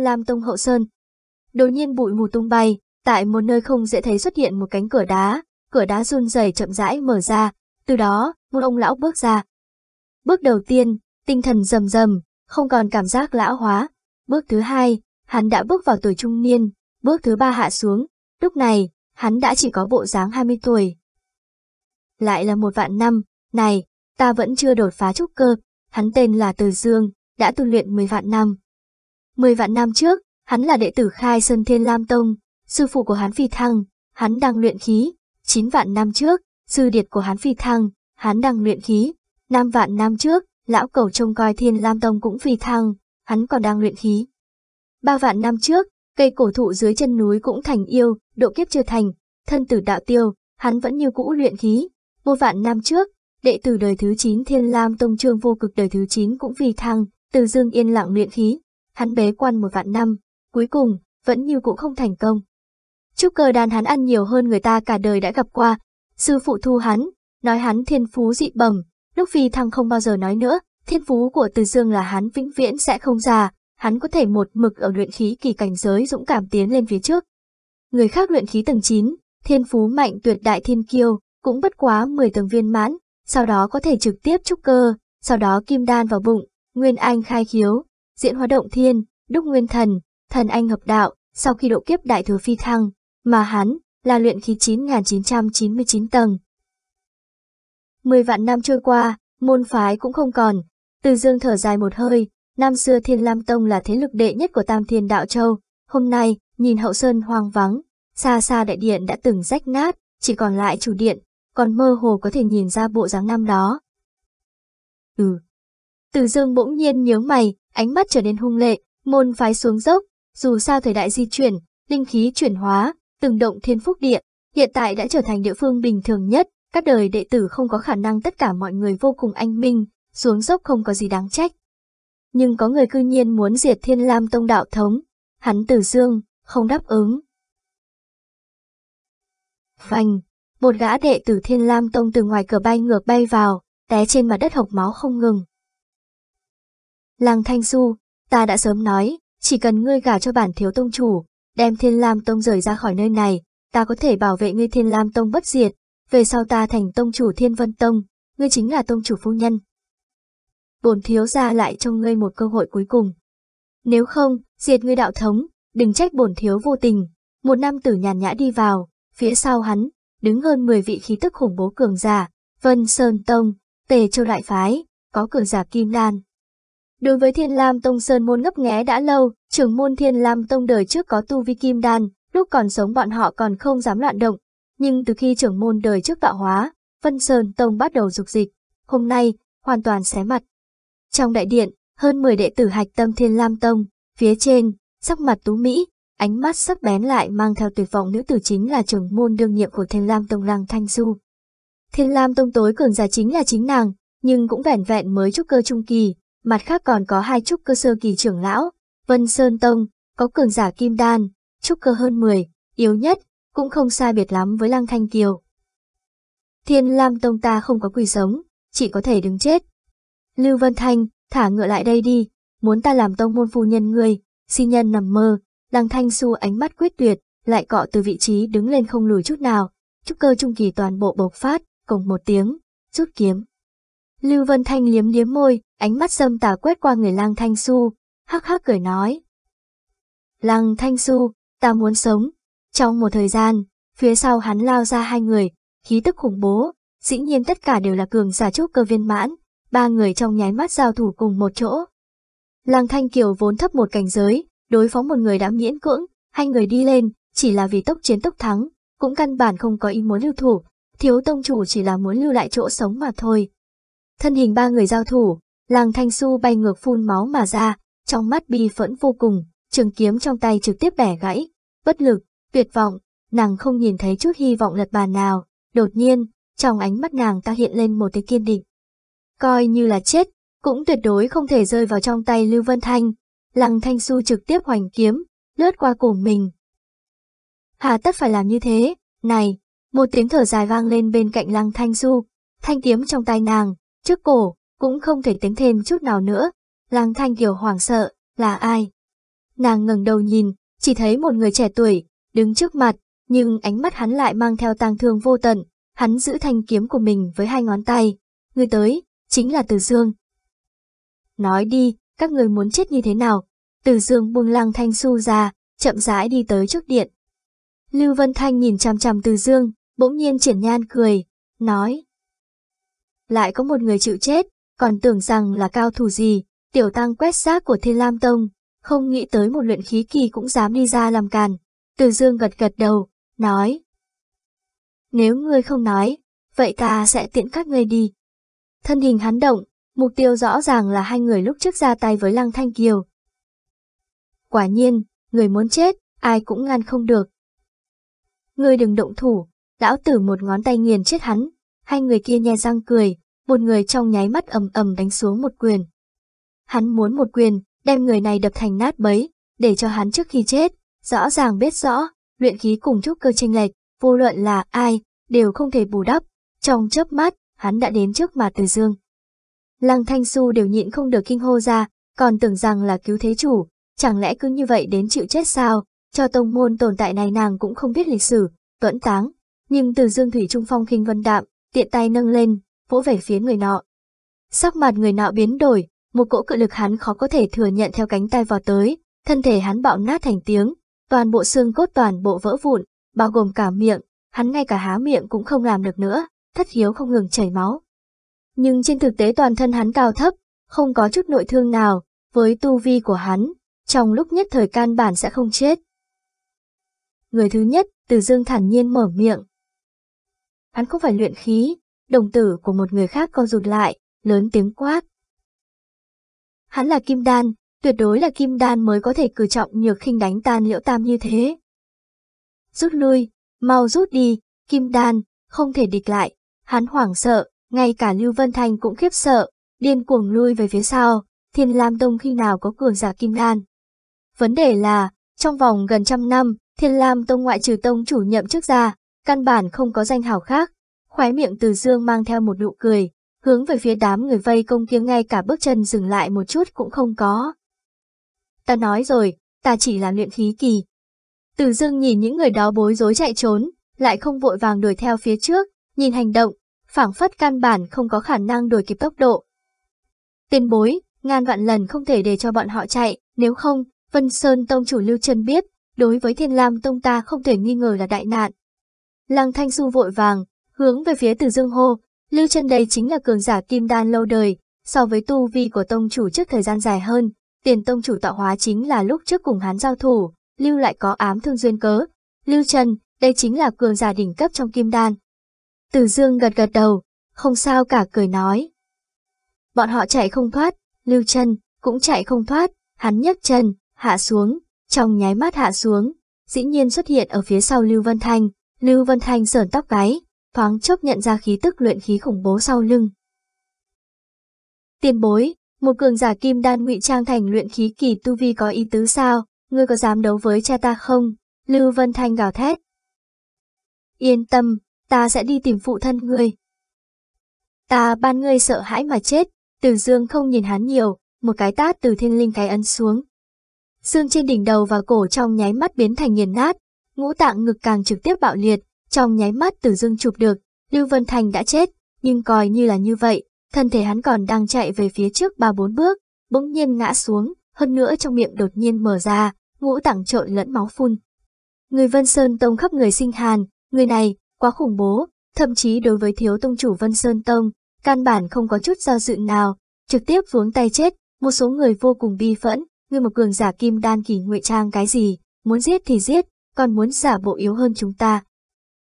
Lam Tông hậu sơn. Đột nhiên bụi mù tung bay, tại một nơi không dễ thấy xuất hiện một cánh cửa đá, cửa đá run rẩy chậm rãi mở ra, từ đó, một ông lão bước ra. Bước đầu tiên, tinh thần rầm rầm, không còn cảm giác lão hóa. Bước thứ hai, hắn đã bước vào tuổi trung niên, bước thứ ba hạ xuống, lúc này, hắn đã chỉ có bộ dáng 20 tuổi. Lại là một vạn năm, này, ta vẫn chưa đột phá trúc cơ, hắn tên là Từ Dương, đã tu luyện 10 vạn năm. 10 vạn năm trước, hắn là đệ tử khai Sơn Thiên Lam Tông, sư phụ của hắn phi thăng, hắn đang luyện khí. Chín vạn năm trước, sư điệt của hắn phi thăng, hắn đang luyện khí. Năm vạn năm trước, lão cầu trông coi Thiên Lam Tông cũng phi thăng, hắn còn đang luyện khí. Ba vạn năm trước, cây cổ thụ dưới chân núi cũng thành yêu, độ kiếp chưa thành, thân tử đạo tiêu, hắn vẫn như cũ luyện khí. Một vạn năm trước, đệ tử đời thứ 9 Thiên Lam Tông Trương vô cực đời thứ 9 cũng phi thăng, từ dương yên lặng luyện khí. Hắn bế quan một vạn năm, cuối cùng, vẫn như cũ không thành công. Trúc cơ đàn hắn ăn nhiều hơn người ta cả đời đã gặp qua. Sư phụ thu hắn, nói hắn thiên phú dị bẩm, lúc phi thăng không bao giờ nói nữa, thiên phú của Từ Dương là hắn vĩnh viễn sẽ không già, hắn có thể một mực ở luyện khí kỳ cảnh giới dũng cảm tiến lên phía trước. Người khác luyện khí tầng 9, thiên phú mạnh tuyệt đại thiên kiêu, cũng bất quá 10 tầng viên mãn, sau đó có thể trực tiếp trúc cơ, sau đó kim đan vào bụng, nguyên anh khai khiếu, diễn hóa động thiên, đúc nguyên thần, thần anh hợp đạo, sau khi độ kiếp đại thừa phi thăng, mà hắn là luyện khí 9.999 tầng. Mười vạn năm trôi qua, môn phái cũng không còn, từ dương thở dài một hơi, năm xưa Thiên Lam Tông là thế lực đệ nhất của Tam Thiên Đạo Châu, hôm nay, nhìn hậu sơn hoang vắng, xa xa đại điện đã từng rách nát, chỉ còn lại chủ điện, còn mơ hồ có thể nhìn ra bộ dáng năm đó. Ừ. Từ dương bỗng nhiên nhớ mày, ánh mắt trở nên hung lệ, môn phái xuống dốc, dù sao thời đại di chuyển, linh khí chuyển hóa, từng động thiên phúc địa, hiện tại đã trở thành địa phương bình thường nhất, các đời đệ tử không có khả năng tất cả mọi người vô cùng anh minh, xuống dốc không có gì đáng trách. Nhưng có người cư nhiên muốn diệt thiên lam tông đạo thống, hắn tử dương, không đáp ứng. Phanh, một gã đệ tử thiên lam tông từ ngoài cửa bay ngược bay vào, té trên mặt đất hộc máu không ngừng. Làng Thanh Du, ta đã sớm nói, chỉ cần ngươi gả cho bản thiếu tông chủ, đem Thiên Lam Tông rời ra khỏi nơi này, ta có thể bảo vệ ngươi Thiên Lam Tông bất diệt, về sau ta thành tông chủ Thiên Vân Tông, ngươi chính là tông chủ phu nhân. Bổn thiếu ra lại cho ngươi một cơ hội cuối cùng. Nếu không, diệt ngươi đạo thống, đừng trách bổn thiếu vô tình. Một nam tử nhàn nhã đi vào, phía sau hắn, đứng hơn 10 vị khí tức khủng bố cường giả, Vân Sơn Tông, Tề Châu Đại Phái, có cường giả Kim Lan, Đối với Thiên Lam Tông Sơn Môn ngấp nghé đã lâu, trưởng môn Thiên Lam Tông đời trước có tu vi kim đan, lúc còn sống bọn họ còn không dám loạn động. Nhưng từ khi trưởng môn đời trước tạo hóa, Vân Sơn Tông bắt đầu dục dịch, hôm nay, hoàn toàn xé mặt. Trong đại điện, hơn 10 đệ tử hạch tâm Thiên Lam Tông, phía trên, sắc mặt tú Mỹ, ánh mắt sắc bén lại mang theo tuyệt vọng nữ tử chính là trưởng môn đương nhiệm của Thiên Lam Tông Lăng Thanh Du. Thiên Lam Tông tối cường giả chính là chính nàng, nhưng cũng vẻn vẹn mới trúc cơ trung kỳ, mặt khác còn có hai trúc cơ sơ kỳ trưởng lão, Vân Sơn Tông, có cường giả kim đan, trúc cơ hơn 10, yếu nhất, cũng không sai biệt lắm với Lăng Thanh Kiều. Thiên Lam Tông ta không có quỳ sống, chỉ có thể đứng chết. Lưu Vân Thanh, thả ngựa lại đây đi, muốn ta làm tông môn phu nhân ngươi, si nhân nằm mơ, Lăng Thanh Xu ánh mắt quyết tuyệt, lại cọ từ vị trí đứng lên không lùi chút nào, trúc cơ trung kỳ toàn bộ bộc phát, cùng một tiếng, rút kiếm. Lưu Vân Thanh liếm liếm môi, ánh mắt dâm tà quét qua người Lăng Thanh Su, hắc hắc cười nói. Lăng Thanh Su, ta muốn sống. Trong một thời gian, phía sau hắn lao ra hai người, khí tức khủng bố, dĩ nhiên tất cả đều là cường giả trúc cơ viên mãn, ba người trong nháy mắt giao thủ cùng một chỗ. Lăng Thanh Kiều vốn thấp một cảnh giới, đối phó một người đã miễn cưỡng, hai người đi lên, chỉ là vì tốc chiến tốc thắng, cũng căn bản không có ý muốn lưu thủ, thiếu tông chủ chỉ là muốn lưu lại chỗ sống mà thôi. Thân hình ba người giao thủ, làng thanh su bay ngược phun máu mà ra, trong mắt bi phẫn vô cùng, trường kiếm trong tay trực tiếp bẻ gãy, bất lực, tuyệt vọng, nàng không nhìn thấy chút hy vọng lật bàn nào, đột nhiên, trong ánh mắt nàng ta hiện lên một cái kiên định. Coi như là chết, cũng tuyệt đối không thể rơi vào trong tay Lưu Vân Thanh, lăng thanh su trực tiếp hoành kiếm, lướt qua cổ mình. Hà tất phải làm như thế, này, một tiếng thở dài vang lên bên cạnh lăng thanh su, thanh kiếm trong tay nàng, trước cổ, cũng không thể tính thêm chút nào nữa. lang Thanh Kiều hoảng sợ, là ai? nàng ngẩng đầu nhìn, chỉ thấy một người trẻ tuổi, đứng trước mặt, nhưng ánh mắt hắn lại mang theo tang thương vô tận, hắn giữ thanh kiếm của mình với hai ngón tay. Người tới, chính là Từ Dương. Nói đi, các người muốn chết như thế nào? Từ Dương buông lang thanh su ra, chậm rãi đi tới trước điện. Lưu Vân Thanh nhìn chằm chằm Từ Dương, bỗng nhiên triển nhan cười, nói. Lại có một người chịu chết, còn tưởng rằng là cao thủ gì, tiểu tăng quét xác của Thiên Lam Tông, không nghĩ tới một luyện khí kỳ cũng dám đi ra làm càn. Từ Dương gật gật đầu, nói. Nếu ngươi không nói, vậy ta sẽ tiện các ngươi đi. Thân hình hắn động, mục tiêu rõ ràng là hai người lúc trước ra tay với Lăng Thanh Kiều. Quả nhiên, người muốn chết, ai cũng ngăn không được. Ngươi đừng động thủ, lão tử một ngón tay nghiền chết hắn, hai người kia nhe răng cười, một người trong nháy mắt ầm ầm đánh xuống một quyền. Hắn muốn một quyền, đem người này đập thành nát bấy, để cho hắn trước khi chết, rõ ràng biết rõ, luyện khí cùng trúc cơ tranh lệch, vô luận là ai, đều không thể bù đắp. Trong chớp mắt, hắn đã đến trước mặt Từ Dương. Lăng Thanh Xu đều nhịn không được kinh hô ra, còn tưởng rằng là cứu thế chủ, chẳng lẽ cứ như vậy đến chịu chết sao, cho tông môn tồn tại này nàng cũng không biết lịch sử, tuẫn táng. Nhưng Từ Dương Thủy Trung Phong khinh vân đạm, tiện tay nâng lên, vỗ về phía người nọ. Sắc mặt người nọ biến đổi, một cỗ cự lực hắn khó có thể thừa nhận theo cánh tay vào tới, thân thể hắn bạo nát thành tiếng, toàn bộ xương cốt toàn bộ vỡ vụn, bao gồm cả miệng, hắn ngay cả há miệng cũng không làm được nữa, thất hiếu không ngừng chảy máu. Nhưng trên thực tế toàn thân hắn cao thấp, không có chút nội thương nào, với tu vi của hắn, trong lúc nhất thời can bản sẽ không chết. Người thứ nhất, Từ Dương thản nhiên mở miệng. Hắn không phải luyện khí, đồng tử của một người khác co rụt lại, lớn tiếng quát. Hắn là kim đan, tuyệt đối là kim đan mới có thể cử trọng nhược khinh đánh tan liễu tam như thế. Rút lui, mau rút đi, kim đan, không thể địch lại, hắn hoảng sợ, ngay cả Lưu Vân Thanh cũng khiếp sợ, điên cuồng lui về phía sau, thiên lam đông khi nào có cường giả kim đan. Vấn đề là, trong vòng gần trăm năm, thiên lam tông ngoại trừ tông chủ nhậm chức ra, căn bản không có danh hào khác, khóe miệng từ dương mang theo một nụ cười, hướng về phía đám người vây công kia ngay cả bước chân dừng lại một chút cũng không có. Ta nói rồi, ta chỉ là luyện khí kỳ. Từ dương nhìn những người đó bối rối chạy trốn, lại không vội vàng đuổi theo phía trước, nhìn hành động, phảng phất căn bản không có khả năng đuổi kịp tốc độ. Tiền bối, ngàn vạn lần không thể để cho bọn họ chạy, nếu không, Vân Sơn Tông chủ Lưu Trân biết, đối với Thiên Lam Tông ta không thể nghi ngờ là đại nạn. Lăng Thanh Du vội vàng, hướng về phía Từ Dương hô, Lưu chân đây chính là cường giả kim đan lâu đời, so với tu vi của tông chủ trước thời gian dài hơn, tiền tông chủ tạo hóa chính là lúc trước cùng hắn giao thủ, Lưu lại có ám thương duyên cớ. Lưu chân đây chính là cường giả đỉnh cấp trong kim đan. Từ Dương gật gật đầu, không sao cả cười nói. Bọn họ chạy không thoát, Lưu chân cũng chạy không thoát, hắn nhấc chân, hạ xuống, trong nháy mắt hạ xuống, dĩ nhiên xuất hiện ở phía sau Lưu Vân Thanh, Lưu Vân Thanh sờn tóc gáy, thoáng chốc nhận ra khí tức luyện khí khủng bố sau lưng. Tiền bối, một cường giả kim đan ngụy trang thành luyện khí kỳ tu vi có ý tứ sao, ngươi có dám đấu với cha ta không? Lưu Vân Thanh gào thét. Yên tâm, ta sẽ đi tìm phụ thân ngươi. Ta ban ngươi sợ hãi mà chết, Từ Dương không nhìn hắn nhiều, một cái tát từ thiên linh cái ấn xuống. Xương trên đỉnh đầu và cổ trong nháy mắt biến thành nghiền nát, ngũ tạng ngực càng trực tiếp bạo liệt, trong nháy mắt tử Dương chụp được, Lưu Vân Thành đã chết, nhưng coi như là như vậy, thân thể hắn còn đang chạy về phía trước ba bốn bước, bỗng nhiên ngã xuống, hơn nữa trong miệng đột nhiên mở ra, ngũ tạng trộn lẫn máu phun. Người Vân Sơn Tông khắp người sinh hàn, người này, quá khủng bố, thậm chí đối với thiếu tông chủ Vân Sơn Tông, căn bản không có chút do dự nào, trực tiếp vướng tay chết, một số người vô cùng bi phẫn, người một cường giả kim đan kỳ ngụy trang cái gì, muốn giết thì giết, còn muốn giả bộ yếu hơn chúng ta.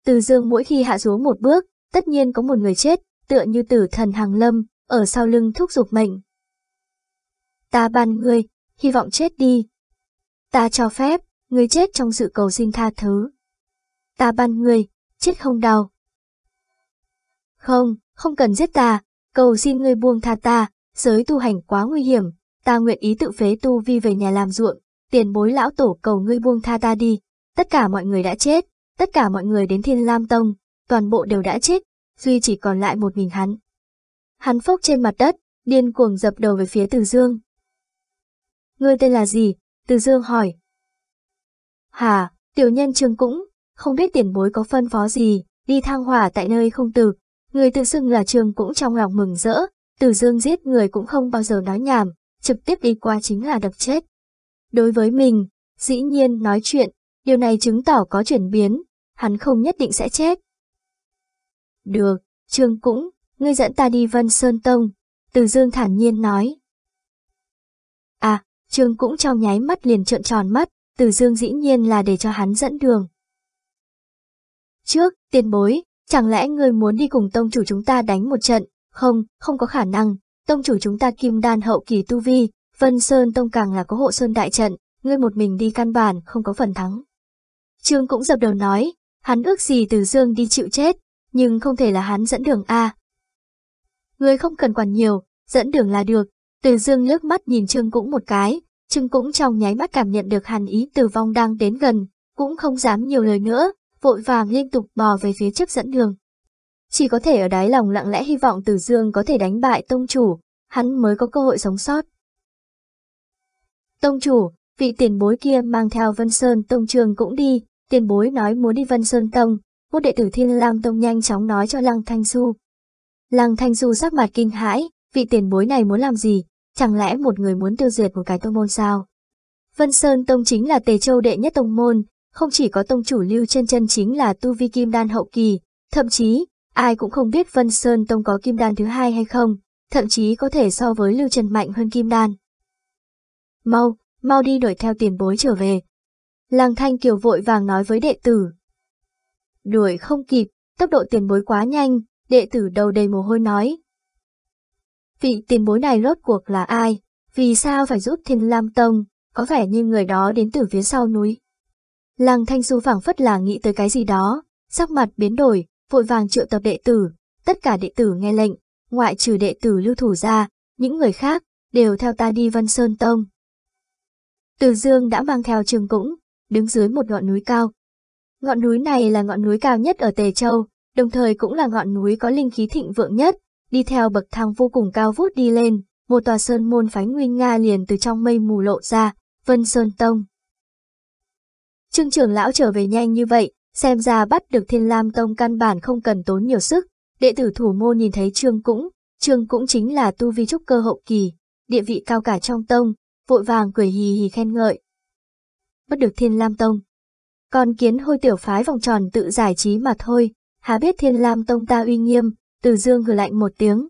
Từ dương mỗi khi hạ xuống một bước, tất nhiên có một người chết, tựa như tử thần hàng lâm, ở sau lưng thúc giục mệnh. Ta ban ngươi, hy vọng chết đi. Ta cho phép, ngươi chết trong sự cầu xin tha thứ. Ta ban ngươi, chết không đau. Không, không cần giết ta, cầu xin ngươi buông tha ta, giới tu hành quá nguy hiểm, ta nguyện ý tự phế tu vi về nhà làm ruộng, tiền bối lão tổ cầu ngươi buông tha ta đi. Tất cả mọi người đã chết, tất cả mọi người đến Thiên Lam Tông, toàn bộ đều đã chết, duy chỉ còn lại một mình hắn. Hắn phốc trên mặt đất, điên cuồng dập đầu về phía Từ Dương. Ngươi tên là gì? Từ Dương hỏi. Hà, tiểu nhân Trương cũng, không biết tiền bối có phân phó gì, đi thang hỏa tại nơi không từ. Người tự xưng là Trương cũng trong lòng mừng rỡ, Từ Dương giết người cũng không bao giờ nói nhảm, trực tiếp đi qua chính là đập chết. Đối với mình, dĩ nhiên nói chuyện, điều này chứng tỏ có chuyển biến, hắn không nhất định sẽ chết. Được, Trương cũng, ngươi dẫn ta đi Vân Sơn Tông, Từ Dương thản nhiên nói. À, Trương cũng trong nháy mắt liền trợn tròn mắt, Từ Dương dĩ nhiên là để cho hắn dẫn đường. Trước, tiền bối, chẳng lẽ ngươi muốn đi cùng tông chủ chúng ta đánh một trận? Không, không có khả năng, tông chủ chúng ta kim đan hậu kỳ tu vi, Vân Sơn Tông càng là có hộ sơn đại trận, ngươi một mình đi căn bản không có phần thắng. Trương cũng dập đầu nói, hắn ước gì Từ Dương đi chịu chết, nhưng không thể là hắn dẫn đường A. Người không cần quản nhiều, dẫn đường là được, Từ Dương lướt mắt nhìn Trương cũng một cái, Trương cũng trong nháy mắt cảm nhận được hàn ý tử vong đang đến gần, cũng không dám nhiều lời nữa, vội vàng liên tục bò về phía trước dẫn đường. Chỉ có thể ở đáy lòng lặng lẽ hy vọng Từ Dương có thể đánh bại tông chủ, hắn mới có cơ hội sống sót. Tông chủ, vị tiền bối kia mang theo Vân Sơn Tông trường cũng đi, tiền bối nói muốn đi Vân Sơn Tông, một đệ tử Thiên Lam Tông nhanh chóng nói cho Lăng Thanh Du. Lăng Thanh Du sắc mặt kinh hãi, vị tiền bối này muốn làm gì, chẳng lẽ một người muốn tiêu diệt một cái tông môn sao? Vân Sơn Tông chính là Tề Châu đệ nhất tông môn, không chỉ có tông chủ Lưu Chân Chân chính là tu vi kim đan hậu kỳ, thậm chí, ai cũng không biết Vân Sơn Tông có kim đan thứ hai hay không, thậm chí có thể so với Lưu chân mạnh hơn kim đan. Mau, mau đi đuổi theo tiền bối trở về. Lăng Thanh Kiều vội vàng nói với đệ tử. Đuổi không kịp, tốc độ tiền bối quá nhanh, đệ tử đầu đầy mồ hôi nói. Vị tiền bối này rốt cuộc là ai? Vì sao phải giúp Thiên Lam Tông? Có vẻ như người đó đến từ phía sau núi. Lăng Thanh Du phảng phất là nghĩ tới cái gì đó, sắc mặt biến đổi, vội vàng triệu tập đệ tử, tất cả đệ tử nghe lệnh, ngoại trừ đệ tử lưu thủ ra, những người khác, đều theo ta đi Vân Sơn Tông. Từ Dương đã mang theo trường cũng, đứng dưới một ngọn núi cao. Ngọn núi này là ngọn núi cao nhất ở Tề Châu, đồng thời cũng là ngọn núi có linh khí thịnh vượng nhất, đi theo bậc thang vô cùng cao vút đi lên, một tòa sơn môn phái Nguyên nga liền từ trong mây mù lộ ra, Vân Sơn Tông. Trương trưởng lão trở về nhanh như vậy, xem ra bắt được Thiên Lam Tông căn bản không cần tốn nhiều sức. Đệ tử thủ môn nhìn thấy Trương Cũng, Trương Cũng chính là tu vi trúc cơ hậu kỳ, địa vị cao cả trong tông, vội vàng cười hì hì khen ngợi. Bắt được Thiên Lam Tông. Còn kiến hôi tiểu phái vòng tròn tự giải trí mà thôi, há biết Thiên Lam Tông ta uy nghiêm, từ dương hừ lạnh một tiếng.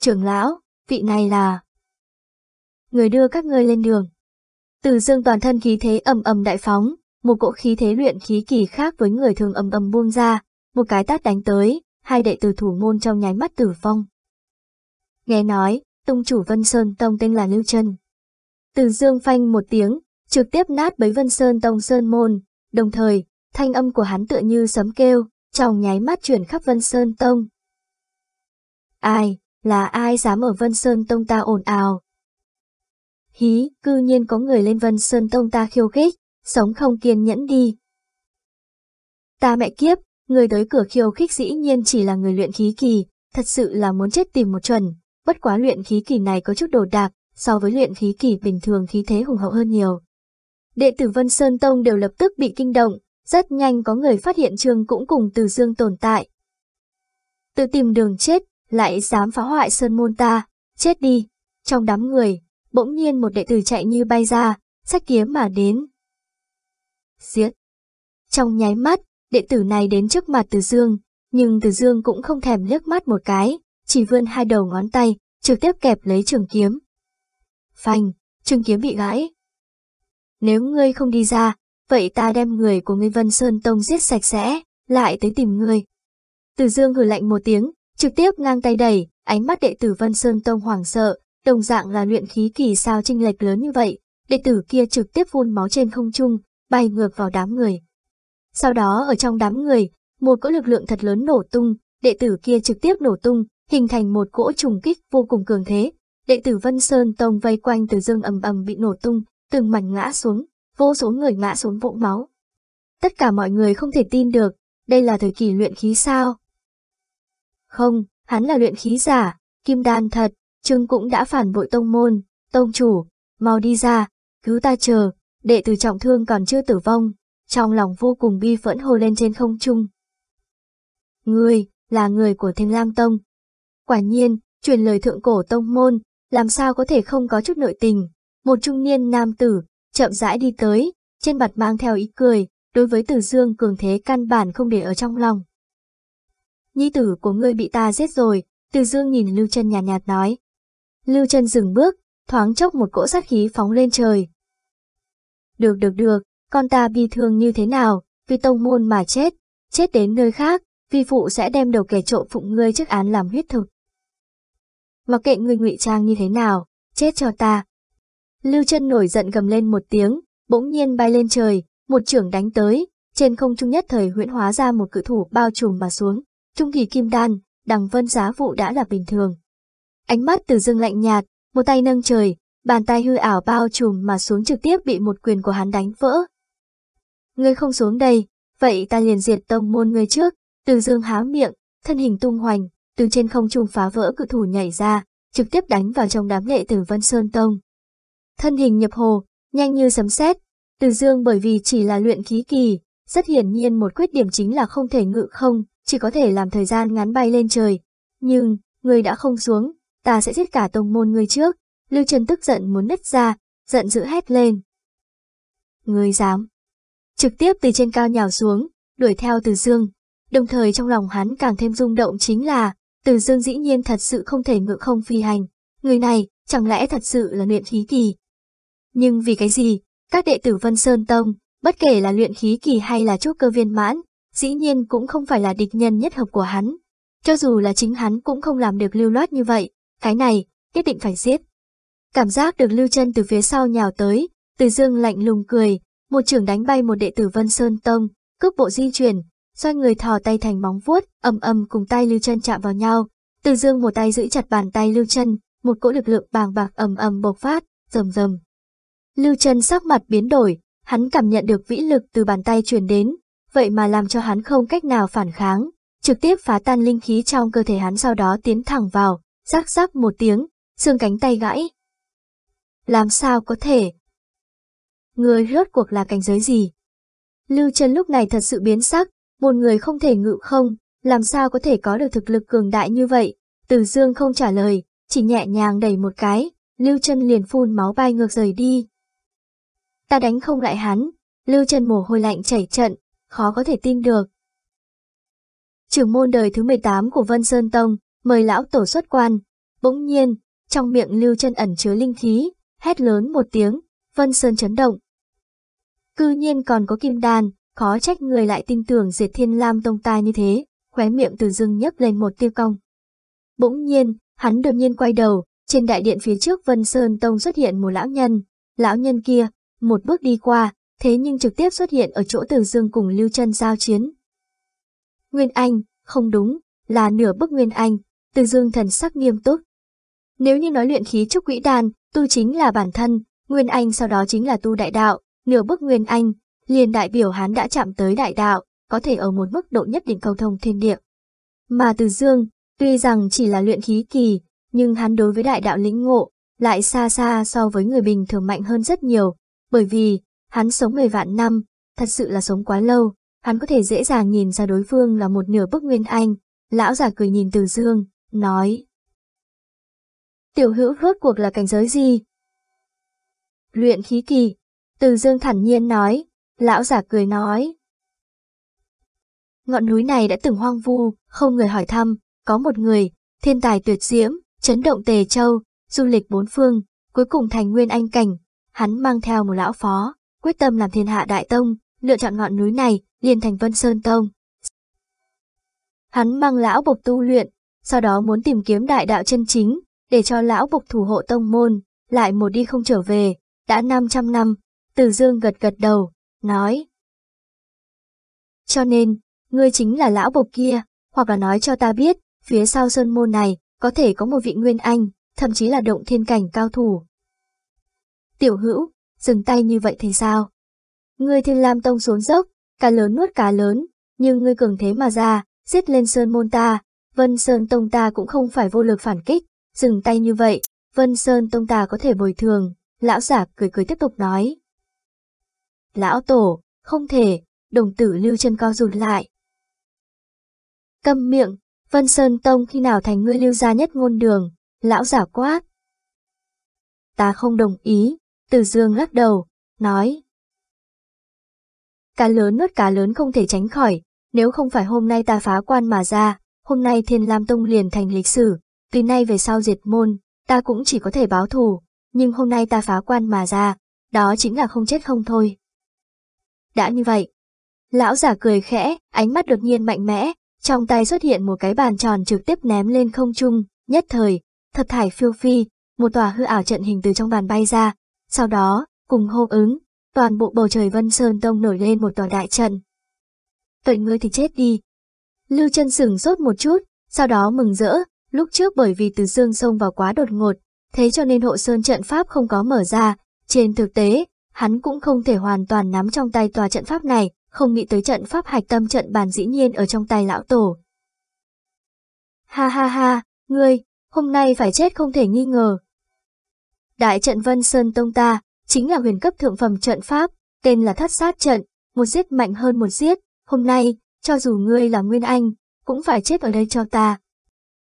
Trưởng lão, vị này là... Người đưa các ngươi lên đường. Từ dương toàn thân khí thế ầm ầm đại phóng, một cỗ khí thế luyện khí kỳ khác với người thường ầm ầm buông ra, một cái tát đánh tới, hai đệ tử thủ môn trong nháy mắt tử vong. Nghe nói, tông chủ Vân Sơn Tông tên là Lưu Trân. Từ dương phanh một tiếng, trực tiếp nát bấy Vân Sơn Tông Sơn Môn, đồng thời, thanh âm của hắn tựa như sấm kêu, trong nháy mắt chuyển khắp Vân Sơn Tông. Ai, là ai dám ở Vân Sơn Tông ta ồn ào, Hí, cư nhiên có người lên Vân Sơn Tông ta khiêu khích, sống không kiên nhẫn đi. Ta mẹ kiếp, người tới cửa khiêu khích dĩ nhiên chỉ là người luyện khí kỳ, thật sự là muốn chết tìm một chuẩn, bất quá luyện khí kỳ này có chút đồ đạc, so với luyện khí kỳ bình thường khí thế hùng hậu hơn nhiều. Đệ tử Vân Sơn Tông đều lập tức bị kinh động, rất nhanh có người phát hiện trường cũng cùng Từ Dương tồn tại. Tự tìm đường chết, lại dám phá hoại Sơn Môn ta, chết đi. Trong đám người, bỗng nhiên một đệ tử chạy như bay ra, sách kiếm mà đến. Giết! Trong nháy mắt, đệ tử này đến trước mặt Từ Dương, nhưng Từ Dương cũng không thèm liếc mắt một cái, chỉ vươn hai đầu ngón tay, trực tiếp kẹp lấy trường kiếm. Phanh, trường kiếm bị gãy. Nếu ngươi không đi ra, vậy ta đem người của ngươi Vân Sơn Tông giết sạch sẽ, lại tới tìm ngươi. Từ Dương hừ lạnh một tiếng, trực tiếp ngang tay đẩy, ánh mắt đệ tử Vân Sơn Tông hoảng sợ, đồng dạng là luyện khí kỳ sao trinh lệch lớn như vậy, đệ tử kia trực tiếp phun máu trên không trung, bay ngược vào đám người. Sau đó ở trong đám người, một cỗ lực lượng thật lớn nổ tung, đệ tử kia trực tiếp nổ tung, hình thành một cỗ trùng kích vô cùng cường thế. Đệ tử Vân Sơn Tông vây quanh từ dương ầm ầm bị nổ tung, từng mảnh ngã xuống, vô số người ngã xuống vũng máu. Tất cả mọi người không thể tin được, đây là thời kỳ luyện khí sao? Không, hắn là luyện khí giả, kim đan thật, Trương cũng đã phản bội tông môn, tông chủ, mau đi ra, cứu ta chờ, đệ tử trọng thương còn chưa tử vong, trong lòng vô cùng bi phẫn hồ lên trên không trung. Ngươi, là người của Thanh Lam Tông. Quả nhiên, truyền lời thượng cổ tông môn, làm sao có thể không có chút nội tình. Một trung niên nam tử, chậm rãi đi tới, trên mặt mang theo ý cười, đối với Tử Dương cường thế căn bản không để ở trong lòng. Nhi tử của ngươi bị ta giết rồi, Tử Dương nhìn Lưu Trân nhạt, nhạt nói. Lưu Trân dừng bước, thoáng chốc một cỗ sát khí phóng lên trời. Được được được, con ta bi thương như thế nào, vì tông môn mà chết, chết đến nơi khác, vi phụ sẽ đem đầu kẻ trộm phụng ngươi trước án làm huyết thực. Mặc kệ ngươi ngụy trang như thế nào, chết cho ta. Lưu chân nổi giận gầm lên một tiếng, bỗng nhiên bay lên trời, một trưởng đánh tới, trên không trung nhất thời huyễn hóa ra một cự thủ bao trùm mà xuống, trung kỳ kim đan, đằng vân giá vụ đã là bình thường. Ánh mắt từ dương lạnh nhạt, một tay nâng trời, bàn tay hư ảo bao trùm mà xuống trực tiếp bị một quyền của hắn đánh vỡ. Ngươi không xuống đây, vậy ta liền diệt tông môn ngươi trước, từ dương há miệng, thân hình tung hoành, từ trên không trung phá vỡ cự thủ nhảy ra, trực tiếp đánh vào trong đám lệ tử Vân Sơn Tông. Thân hình nhập hồ, nhanh như sấm sét, từ dương bởi vì chỉ là luyện khí kỳ, rất hiển nhiên một khuyết điểm chính là không thể ngự không, chỉ có thể làm thời gian ngắn bay lên trời. Nhưng, người đã không xuống, ta sẽ giết cả tông môn người trước. Lưu Trần tức giận muốn nứt ra, giận dữ hét lên. Người dám. Trực tiếp từ trên cao nhào xuống, đuổi theo từ dương. Đồng thời trong lòng hắn càng thêm rung động chính là, từ dương dĩ nhiên thật sự không thể ngự không phi hành. Người này, chẳng lẽ thật sự là luyện khí kỳ. Nhưng vì cái gì, các đệ tử Vân Sơn Tông, bất kể là luyện khí kỳ hay là trúc cơ viên mãn, dĩ nhiên cũng không phải là địch nhân nhất hợp của hắn. Cho dù là chính hắn cũng không làm được lưu loát như vậy, cái này, nhất định phải giết. Cảm giác được lưu chân từ phía sau nhào tới, từ dương lạnh lùng cười, một trưởng đánh bay một đệ tử Vân Sơn Tông, cướp bộ di chuyển, xoay người thò tay thành móng vuốt, ầm ầm cùng tay lưu chân chạm vào nhau. Từ dương một tay giữ chặt bàn tay lưu chân, một cỗ lực lượng bàng bạc ầm ầm bộc phát, rầm rầm. Lưu Trần sắc mặt biến đổi, hắn cảm nhận được vĩ lực từ bàn tay truyền đến, vậy mà làm cho hắn không cách nào phản kháng, trực tiếp phá tan linh khí trong cơ thể hắn sau đó tiến thẳng vào, rắc rắc một tiếng, xương cánh tay gãy. Làm sao có thể? Người rốt cuộc là cảnh giới gì? Lưu Trần lúc này thật sự biến sắc, một người không thể ngự không, làm sao có thể có được thực lực cường đại như vậy? Từ dương không trả lời, chỉ nhẹ nhàng đẩy một cái, Lưu Trần liền phun máu bay ngược rời đi. Ta đánh không lại hắn, Lưu chân mồ hôi lạnh chảy trận, khó có thể tin được. Trưởng môn đời thứ 18 của Vân Sơn Tông, mời lão tổ xuất quan. Bỗng nhiên, trong miệng Lưu chân ẩn chứa linh khí, hét lớn một tiếng, Vân Sơn chấn động. Cư nhiên còn có kim đan, khó trách người lại tin tưởng diệt thiên lam tông tai như thế, khóe miệng từ dưng nhấp lên một tiêu cong. Bỗng nhiên, hắn đột nhiên quay đầu, trên đại điện phía trước Vân Sơn Tông xuất hiện một lão nhân. Lão nhân kia, một bước đi qua, thế nhưng trực tiếp xuất hiện ở chỗ Từ Dương cùng Lưu Trân giao chiến. Nguyên Anh, không đúng, là nửa bước Nguyên Anh, Từ Dương thần sắc nghiêm túc. Nếu như nói luyện khí trúc quỹ đan, tu chính là bản thân, Nguyên Anh sau đó chính là tu đại đạo, nửa bước Nguyên Anh, liền đại biểu hắn đã chạm tới đại đạo, có thể ở một mức độ nhất định cầu thông thiên địa. Mà Từ Dương, tuy rằng chỉ là luyện khí kỳ, nhưng hắn đối với đại đạo lĩnh ngộ, lại xa xa so với người bình thường mạnh hơn rất nhiều, bởi vì, hắn sống 10 vạn năm, thật sự là sống quá lâu, hắn có thể dễ dàng nhìn ra đối phương là một nửa bức nguyên anh. Lão già cười nhìn Từ Dương, nói. Tiểu hữu rốt cuộc là cảnh giới gì? Luyện khí kỳ. Từ Dương thản nhiên nói, lão già cười nói. Ngọn núi này đã từng hoang vu, không người hỏi thăm, có một người, thiên tài tuyệt diễm, chấn động tề châu, du lịch bốn phương, cuối cùng thành nguyên anh cảnh, hắn mang theo một lão phó, quyết tâm làm thiên hạ đại tông, lựa chọn ngọn núi này, liền thành Vân Sơn Tông. Hắn mang lão bộc tu luyện, sau đó muốn tìm kiếm đại đạo chân chính, để cho lão bộc thủ hộ tông môn, lại một đi không trở về, đã 500 năm, Từ Dương gật gật đầu, nói. Cho nên, ngươi chính là lão bộc kia, hoặc là nói cho ta biết, phía sau sơn môn này, có thể có một vị nguyên anh, thậm chí là động thiên cảnh cao thủ. Tiểu hữu, dừng tay như vậy thì sao? Ngươi thiên lam tông xuống dốc, cá lớn nuốt cá lớn, nhưng ngươi cường thế mà ra, giết lên sơn môn ta, vân sơn tông ta cũng không phải vô lực phản kích, dừng tay như vậy, vân sơn tông ta có thể bồi thường, lão giả cười cười tiếp tục nói. Lão tổ, không thể, đồng tử lưu chân co rụt lại. Câm miệng, Vân Sơn Tông khi nào thành ngươi lưu gia nhất ngôn đường, lão giả quát. Ta không đồng ý, từ dương lắc đầu, nói. Cá lớn nuốt cá lớn không thể tránh khỏi, nếu không phải hôm nay ta phá quan mà ra, hôm nay Thiên Lam Tông liền thành lịch sử, từ nay về sau diệt môn, ta cũng chỉ có thể báo thù, nhưng hôm nay ta phá quan mà ra, đó chính là không chết không thôi. Đã như vậy, lão giả cười khẽ, ánh mắt đột nhiên mạnh mẽ, trong tay xuất hiện một cái bàn tròn trực tiếp ném lên không trung, nhất thời, thật thải phiêu phi, một tòa hư ảo trận hình từ trong bàn bay ra, sau đó, cùng hô ứng, toàn bộ bầu trời Vân Sơn Tông nổi lên một tòa đại trận. Tội ngươi thì chết đi. Lưu chân sừng sốt một chút, sau đó mừng rỡ, lúc trước bởi vì từ dương sông vào quá đột ngột, thế cho nên hộ sơn trận pháp không có mở ra, trên thực tế, hắn cũng không thể hoàn toàn nắm trong tay tòa trận pháp này, không nghĩ tới trận pháp hạch tâm trận bàn dĩ nhiên ở trong tay lão tổ. Ha ha ha, ngươi, hôm nay phải chết không thể nghi ngờ. Đại trận Vân Sơn Tông ta, chính là huyền cấp thượng phẩm trận pháp, tên là thất sát trận, một giết mạnh hơn một giết, hôm nay, cho dù ngươi là Nguyên Anh, cũng phải chết ở đây cho ta.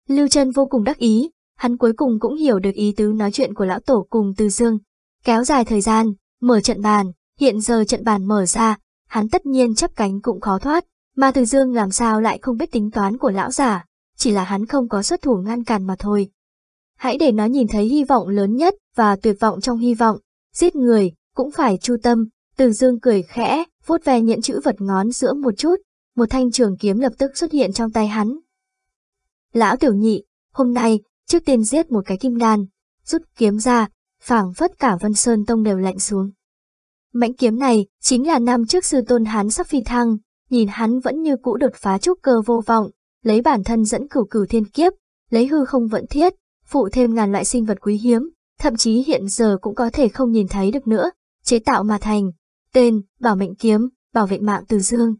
Lưu Trân vô cùng đắc ý, hắn cuối cùng cũng hiểu được ý tứ nói chuyện của lão tổ cùng Từ Dương. Kéo dài thời gian, mở trận bàn, hiện giờ trận bàn mở ra, hắn tất nhiên chấp cánh cũng khó thoát, mà Từ Dương làm sao lại không biết tính toán của lão giả, chỉ là hắn không có xuất thủ ngăn cản mà thôi. Hãy để nó nhìn thấy hy vọng lớn nhất và tuyệt vọng trong hy vọng, giết người, cũng phải chu tâm, Từ Dương cười khẽ, vuốt ve những chữ vật ngón giữa một chút, một thanh trường kiếm lập tức xuất hiện trong tay hắn. Lão tiểu nhị, hôm nay, trước tiên giết một cái kim đan, rút kiếm ra, phảng phất cả Vân Sơn Tông đều lạnh xuống. Mãnh kiếm này chính là năm trước sư tôn hắn sắp phi thăng, nhìn hắn vẫn như cũ đột phá trúc cơ vô vọng, lấy bản thân dẫn cửu cửu thiên kiếp, lấy hư không vẫn thiết, phụ thêm ngàn loại sinh vật quý hiếm, thậm chí hiện giờ cũng có thể không nhìn thấy được nữa, chế tạo mà thành, tên, bảo mệnh kiếm, bảo vệ mạng từ dương.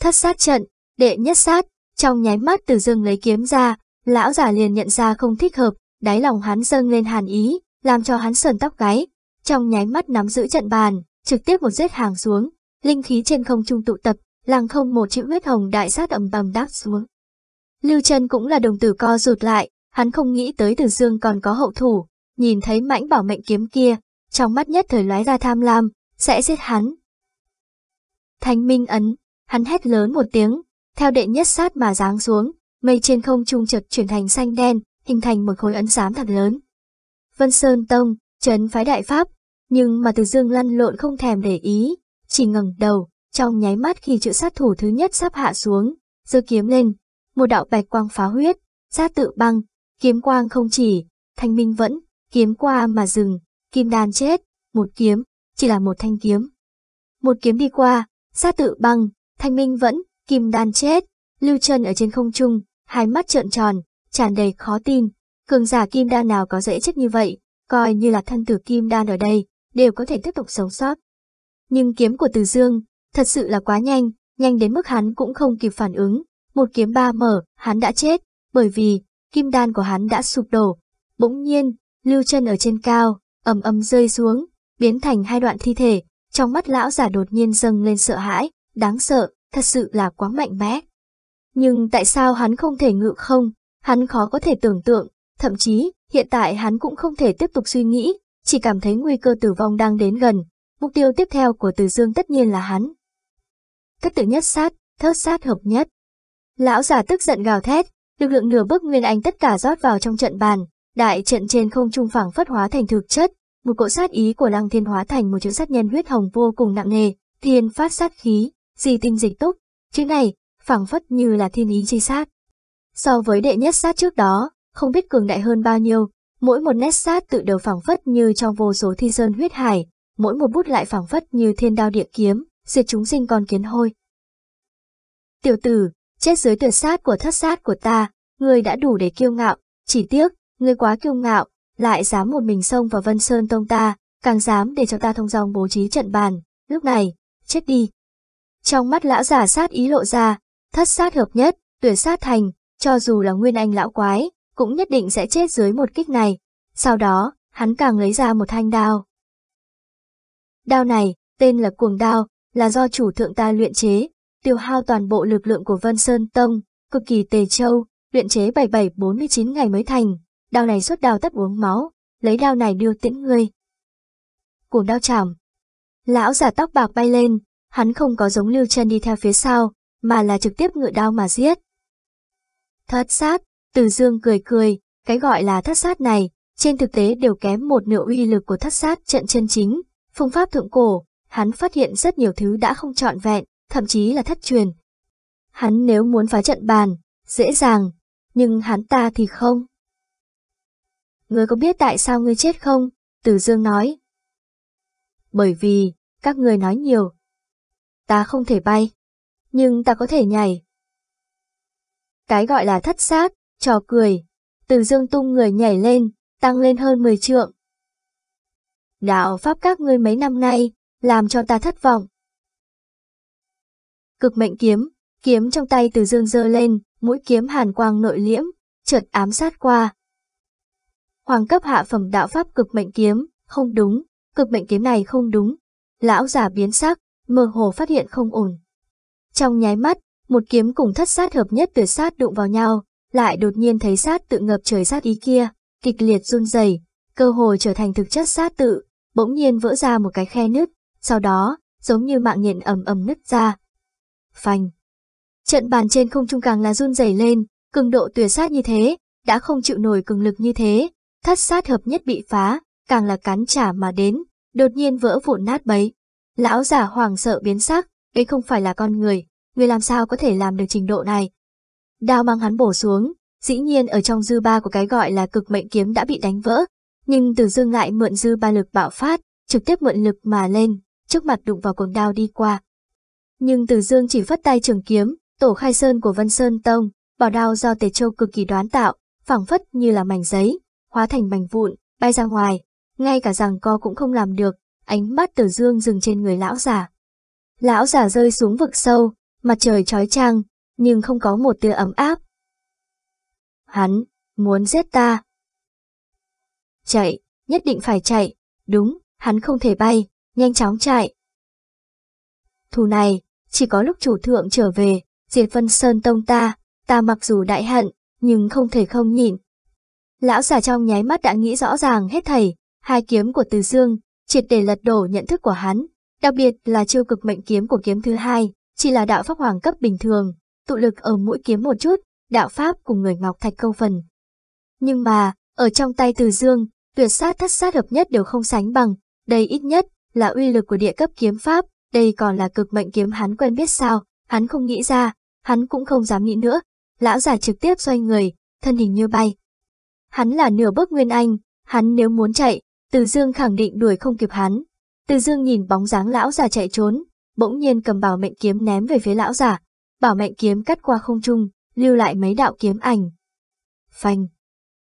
Thất sát trận, đệ nhất sát, trong nháy mắt từ dương lấy kiếm ra, lão giả liền nhận ra không thích hợp, đáy lòng hắn dâng lên hàn ý, làm cho hắn sờn tóc gáy, trong nháy mắt nắm giữ trận bàn, trực tiếp một giết hàng xuống, linh khí trên không trung tụ tập, làng không một chữ huyết hồng đại sát ầm ầm đáp xuống. Lưu chân cũng là đồng tử co rụt lại, hắn không nghĩ tới Từ Dương còn có hậu thủ, nhìn thấy mãnh bảo mệnh kiếm kia, trong mắt nhất thời lóe ra tham lam, sẽ giết hắn. Thanh minh ấn, hắn hét lớn một tiếng, theo đệ nhất sát mà giáng xuống, mây trên không trung chợt chuyển thành xanh đen, hình thành một khối ấn xám thật lớn. Vân Sơn Tông, trấn phái đại pháp, nhưng mà Từ Dương lăn lộn không thèm để ý, chỉ ngẩng đầu, trong nháy mắt khi chữ sát thủ thứ nhất sắp hạ xuống, giơ kiếm lên, một đạo bạch quang phá huyết, sát tự băng, kiếm quang không chỉ, thanh minh vẫn, kiếm qua mà dừng, kim đan chết, một kiếm, chỉ là một thanh kiếm. Một kiếm đi qua, sát tự băng, thanh minh vẫn, kim đan chết, lưu chân ở trên không trung, hai mắt trợn tròn, tràn đầy khó tin, cường giả kim đan nào có dễ chết như vậy, coi như là thân tử kim đan ở đây, đều có thể tiếp tục sống sót. Nhưng kiếm của Từ Dương, thật sự là quá nhanh, nhanh đến mức hắn cũng không kịp phản ứng, một kiếm ba mở, hắn đã chết, bởi vì, kim đan của hắn đã sụp đổ. Bỗng nhiên, lưu chân ở trên cao, ầm ầm rơi xuống, biến thành hai đoạn thi thể, trong mắt lão giả đột nhiên dâng lên sợ hãi, đáng sợ, thật sự là quá mạnh mẽ. Nhưng tại sao hắn không thể ngự không, hắn khó có thể tưởng tượng, thậm chí, hiện tại hắn cũng không thể tiếp tục suy nghĩ, chỉ cảm thấy nguy cơ tử vong đang đến gần, mục tiêu tiếp theo của Từ Dương tất nhiên là hắn. Cất tự nhất sát, thất sát hợp nhất. Lão giả tức giận gào thét, lực lượng nửa bước nguyên anh tất cả rót vào trong trận bàn, đại trận trên không trung phẳng phất hóa thành thực chất, một cỗ sát ý của lăng thiên hóa thành một chữ sát nhân huyết hồng vô cùng nặng nề, thiên phát sát khí, di tinh dịch túc, chữ này, phẳng phất như là thiên ý chi sát. So với đệ nhất sát trước đó, không biết cường đại hơn bao nhiêu, mỗi một nét sát tự đầu phẳng phất như trong vô số thi sơn huyết hải, mỗi một bút lại phẳng phất như thiên đao địa kiếm, diệt chúng sinh con kiến hôi. Tiểu tử, chết dưới tuyệt sát của thất sát của ta, ngươi đã đủ để kiêu ngạo, chỉ tiếc, ngươi quá kiêu ngạo, lại dám một mình xông vào Vân Sơn Tông ta, càng dám để cho ta thông dòng bố trí trận bàn, lúc này, chết đi. Trong mắt lão giả sát ý lộ ra, thất sát hợp nhất, tuyệt sát thành, cho dù là nguyên anh lão quái, cũng nhất định sẽ chết dưới một kích này. Sau đó, hắn càng lấy ra một thanh đao. Đao này, tên là cuồng đao, là do chủ thượng ta luyện chế, tiêu hao toàn bộ lực lượng của Vân Sơn Tông, cực kỳ tề châu, luyện chế 7749 ngày mới thành, đao này xuất đao tất uống máu, lấy đao này đưa tiễn ngươi. Cuồng đao chảm. Lão giả tóc bạc bay lên, hắn không có giống Lưu Chân đi theo phía sau, mà là trực tiếp ngựa đao mà giết. Thất sát, Từ Dương cười cười, cái gọi là thất sát này, trên thực tế đều kém một nửa uy lực của thất sát trận chân chính, phương pháp thượng cổ, hắn phát hiện rất nhiều thứ đã không trọn vẹn, thậm chí là thất truyền. Hắn nếu muốn phá trận bàn, dễ dàng, nhưng hắn ta thì không. Ngươi có biết tại sao ngươi chết không? Từ Dương nói. Bởi vì, các ngươi nói nhiều. Ta không thể bay, nhưng ta có thể nhảy. Cái gọi là thất sát, trò cười. Từ Dương tung người nhảy lên, tăng lên hơn 10 trượng. Đạo pháp các ngươi mấy năm nay, làm cho ta thất vọng. Cực mệnh kiếm, kiếm trong tay từ dương dơ lên, mũi kiếm hàn quang nội liễm, chợt ám sát qua. Hoàng cấp hạ phẩm đạo pháp cực mệnh kiếm, không đúng, cực mệnh kiếm này không đúng. Lão giả biến sắc, mơ hồ phát hiện không ổn. Trong nháy mắt, một kiếm cùng thất sát hợp nhất tuyệt sát đụng vào nhau, lại đột nhiên thấy sát tự ngập trời sát ý kia, kịch liệt run rẩy, cơ hồ trở thành thực chất sát tự, bỗng nhiên vỡ ra một cái khe nứt, sau đó, giống như mạng nhện ầm ầm nứt ra. Phanh. Trận bàn trên không trung càng là run rẩy lên, cường độ tuyệt sát như thế, đã không chịu nổi cường lực như thế, thất sát hợp nhất bị phá, càng là cắn trả mà đến, đột nhiên vỡ vụn nát bấy. Lão giả hoàng sợ biến sắc, đây không phải là con người, người làm sao có thể làm được trình độ này. Đao mang hắn bổ xuống, dĩ nhiên ở trong dư ba của cái gọi là cực mệnh kiếm đã bị đánh vỡ, nhưng từ dương lại mượn dư ba lực bạo phát, trực tiếp mượn lực mà lên, trước mặt đụng vào cuồng đao đi qua. Nhưng Từ Dương chỉ phất tay trường kiếm, tổ khai sơn của Vân Sơn Tông, bảo đao do Tề Châu cực kỳ đoán tạo, phẳng phất như là mảnh giấy, hóa thành mảnh vụn, bay ra ngoài, ngay cả rằng co cũng không làm được, ánh mắt Từ Dương dừng trên người lão giả. Lão giả rơi xuống vực sâu, mặt trời trói trang, nhưng không có một tia ấm áp. Hắn, muốn giết ta. Chạy, nhất định phải chạy, đúng, hắn không thể bay, nhanh chóng chạy. Thù này, chỉ có lúc chủ thượng trở về, diệt vân sơn tông ta, ta mặc dù đại hận, nhưng không thể không nhịn. Lão già trong nháy mắt đã nghĩ rõ ràng hết thầy, hai kiếm của Từ Dương, triệt để lật đổ nhận thức của hắn, đặc biệt là chiêu cực mệnh kiếm của kiếm thứ hai, chỉ là đạo pháp hoàng cấp bình thường, tụ lực ở mũi kiếm một chút, đạo pháp cùng người ngọc thạch câu phần. Nhưng mà, ở trong tay Từ Dương, tuyệt sát thất sát hợp nhất đều không sánh bằng, đây ít nhất là uy lực của địa cấp kiếm pháp, đây còn là cực mệnh kiếm hắn quen biết sao, hắn không nghĩ ra, hắn cũng không dám nghĩ nữa. Lão già trực tiếp xoay người, thân hình như bay. Hắn là nửa bước nguyên anh, hắn nếu muốn chạy, Từ Dương khẳng định đuổi không kịp hắn. Từ Dương nhìn bóng dáng lão già chạy trốn, bỗng nhiên cầm bảo mệnh kiếm ném về phía lão già. Bảo mệnh kiếm cắt qua không trung, lưu lại mấy đạo kiếm ảnh. Phanh.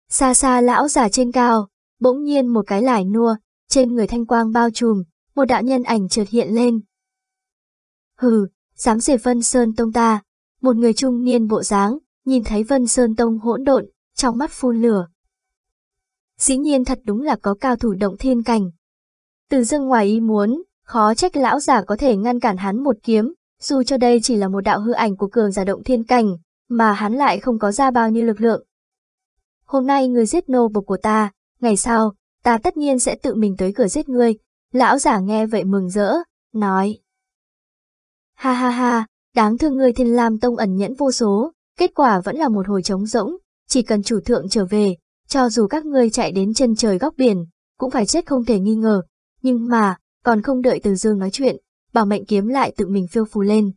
Xa xa lão già trên cao, bỗng nhiên một cái lải nua, trên người thanh quang bao trùm, một đạo nhân ảnh chợt hiện lên. Hừ, dám dề Vân Sơn Tông ta, một người trung niên bộ dáng, nhìn thấy Vân Sơn Tông hỗn độn, trong mắt phun lửa. Dĩ nhiên thật đúng là có cao thủ động thiên cảnh. Từ dương ngoài ý muốn, khó trách lão giả có thể ngăn cản hắn một kiếm, dù cho đây chỉ là một đạo hư ảnh của cường giả động thiên cảnh, mà hắn lại không có ra bao nhiêu lực lượng. Hôm nay người giết nô bộc của ta, ngày sau, ta tất nhiên sẽ tự mình tới cửa giết ngươi. Lão giả nghe vậy mừng rỡ, nói. Ha ha ha, đáng thương người thiên lam tông ẩn nhẫn vô số, kết quả vẫn là một hồi trống rỗng, chỉ cần chủ thượng trở về, cho dù các ngươi chạy đến chân trời góc biển, cũng phải chết không thể nghi ngờ. Nhưng mà, còn không đợi từ dương nói chuyện, bảo mệnh kiếm lại tự mình phiêu phù lên.